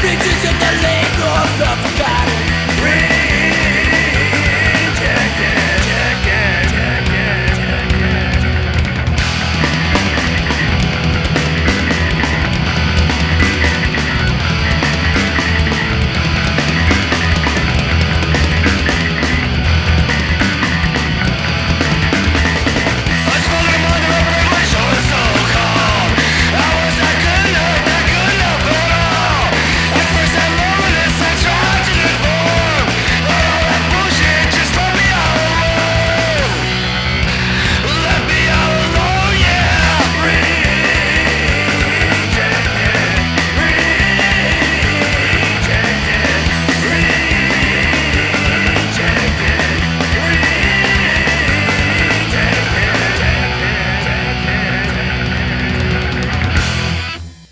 Creatures in the lake of the forgotten